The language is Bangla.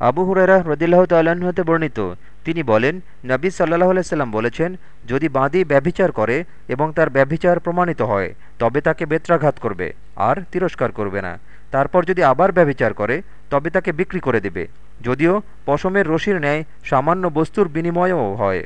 আবু হুরারা রদিল্লাহ হতে বর্ণিত। তিনি বলেন, নবী সাল্লাহ আলাইসাল্লাম বলেছেন, যদি বাঁদি ব্যভিচার করে এবং তার ব্যভিচার প্রমাণিত হয়, তবে তাকে বেত্রাঘাত করবে, আর তিরস্কার করবে না। তারপর যদি আবার ব্যভিচার করে, তবে তাকে বিক্রি করে দেবে। যদিও পশমের রশির ন্যায় সামান্য বস্তুর বিনিময়েও হয়।